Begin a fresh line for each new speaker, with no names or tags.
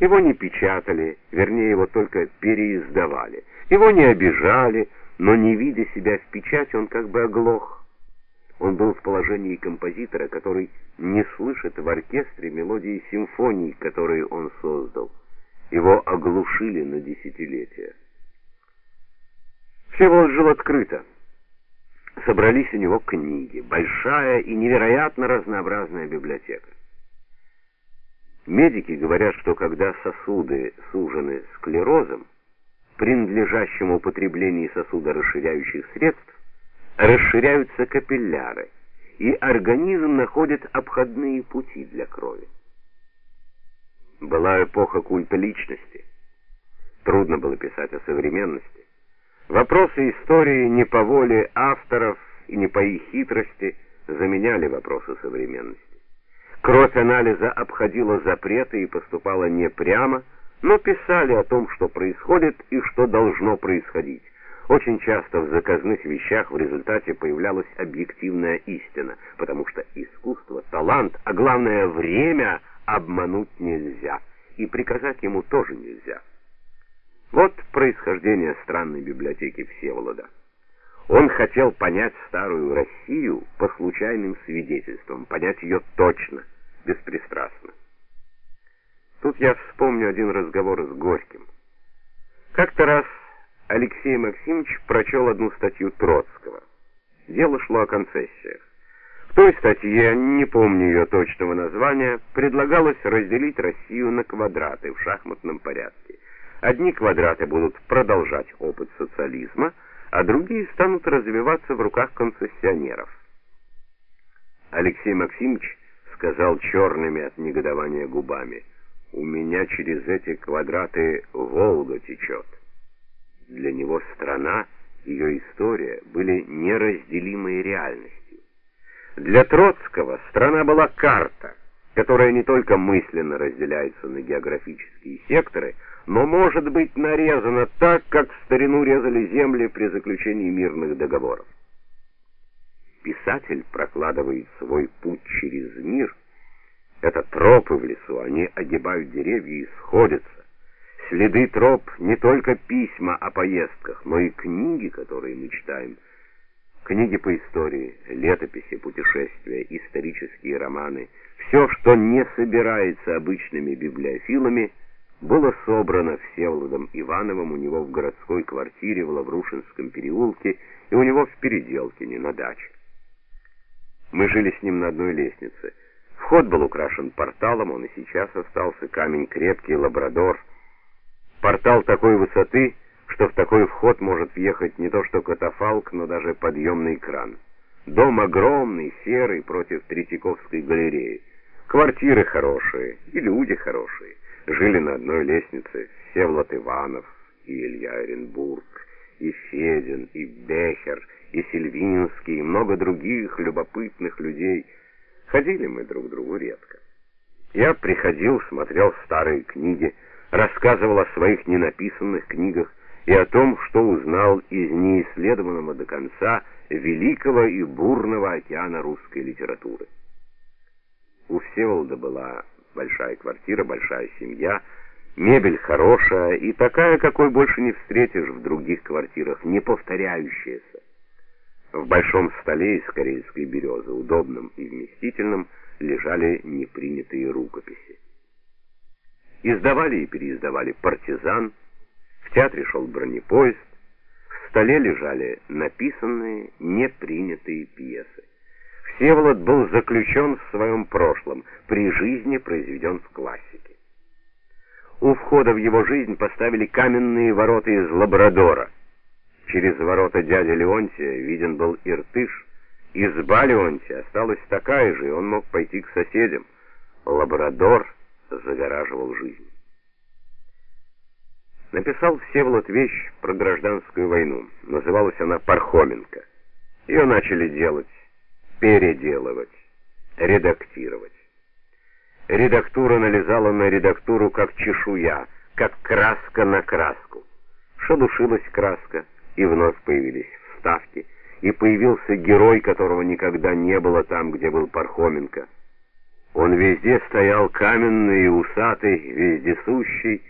Его не печатали, вернее, его только переиздавали. Его не обижали, но не видя себя в печати, он как бы оглох. Он был в положении композитора, который не слышит в оркестре мелодии симфоний, которые он создал. Его оглушили на десятилетия. Всеволод жил открыто. Собрались у него книги, большая и невероятно разнообразная библиотека. Медики говорят, что когда сосуды сужены склерозом, принадлежащим употреблению сосудорасширяющих средств, расширяются капилляры, и организм находит обходные пути для крови. Была эпоха культа личности. Трудно было писать о современности. Вопросы истории не по воле авторов и не по их хитрости заменяли вопросы современности. Кровь анализа обходила запреты и поступала не прямо, но писали о том, что происходит и что должно происходить. Очень часто в заказных вещах в результате появлялась объективная истина, потому что искусство, талант, а главное время обмануть нельзя, и приказать ему тоже нельзя. Вот происхождение странной библиотеки Всеволода. Он хотел понять старую Россию по случайным свидетельствам, понять ее точно, беспристрастно. Тут я вспомню один разговор с Горьким. Как-то раз Алексей Максимович прочел одну статью Троцкого. Дело шло о концессиях. В той статье, не помню ее точного названия, предлагалось разделить Россию на квадраты в шахматном порядке. Одни квадраты будут продолжать опыт социализма, а другие станут развиваться в руках концессионеров. Алексей Максимович сказал черными от негодования губами: "У меня через эти квадраты Волга течет». Для него страна, ее история были неразделимой реальностью. Для Троцкого страна была карта, которая не только мысленно разделяется на географические секторы, но может быть нарезана так, как в старину резали земли при заключении мирных договоров. Писатель прокладывает свой путь через мир. Это тропы в лесу, они огибают деревья и сходятся. Следы троп не только письма о поездках, но и книги, которые мы читаем. Книги по истории, летописи, путешествия, исторические романы. Все, что не собирается обычными библиофилами, было собрано Всеволодом Ивановым у него в городской квартире в Лаврушинском переулке и у него в Переделкине на даче. Мы жили с ним на одной лестнице. Вход был украшен порталом, он и сейчас остался, камень крепкий, лабрадор — Портал такой высоты, что в такой вход может въехать не то что катафалк, но даже подъемный кран. Дом огромный, серый, против Третьяковской галереи. Квартиры хорошие, и люди хорошие. Жили на одной лестнице Всеволод Иванов и Илья Оренбург, и Федин, и Бехер, и Сильвинский, и много других любопытных людей. Ходили мы друг к другу редко. Я приходил, смотрел старые книги, рассказывал о своих ненаписанных книгах и о том, что узнал из неисследованного до конца великого и бурного океана русской литературы. У Всеволода была большая квартира, большая семья, мебель хорошая и такая, какой больше не встретишь в других квартирах, не повторяющаяся. В большом столе из карельской березы, удобном и вместительном, лежали непринятые рукописи. Издавали и переиздавали «Партизан», в театре шел бронепоезд, в столе лежали написанные, непринятые пьесы. Всеволод был заключен в своем прошлом, при жизни произведен в классике. У входа в его жизнь поставили каменные ворота из лабрадора. Через ворота дяди Леонтия виден был Иртыш. Изба Леонтия осталась такая же, и он мог пойти к соседям. Лабрадор загораживал жизнь. Написал Всеволод вещь про гражданскую войну. Называлась она Пархоменко. Ее начали делать, переделывать, редактировать. Редактура налезала на редактуру как чешуя, как краска на краску. Шелушилась краска, и вновь появились вставки, и появился герой, которого никогда не было там, где был Пархоменко. Он везде стоял каменный и усатый, вездесущий,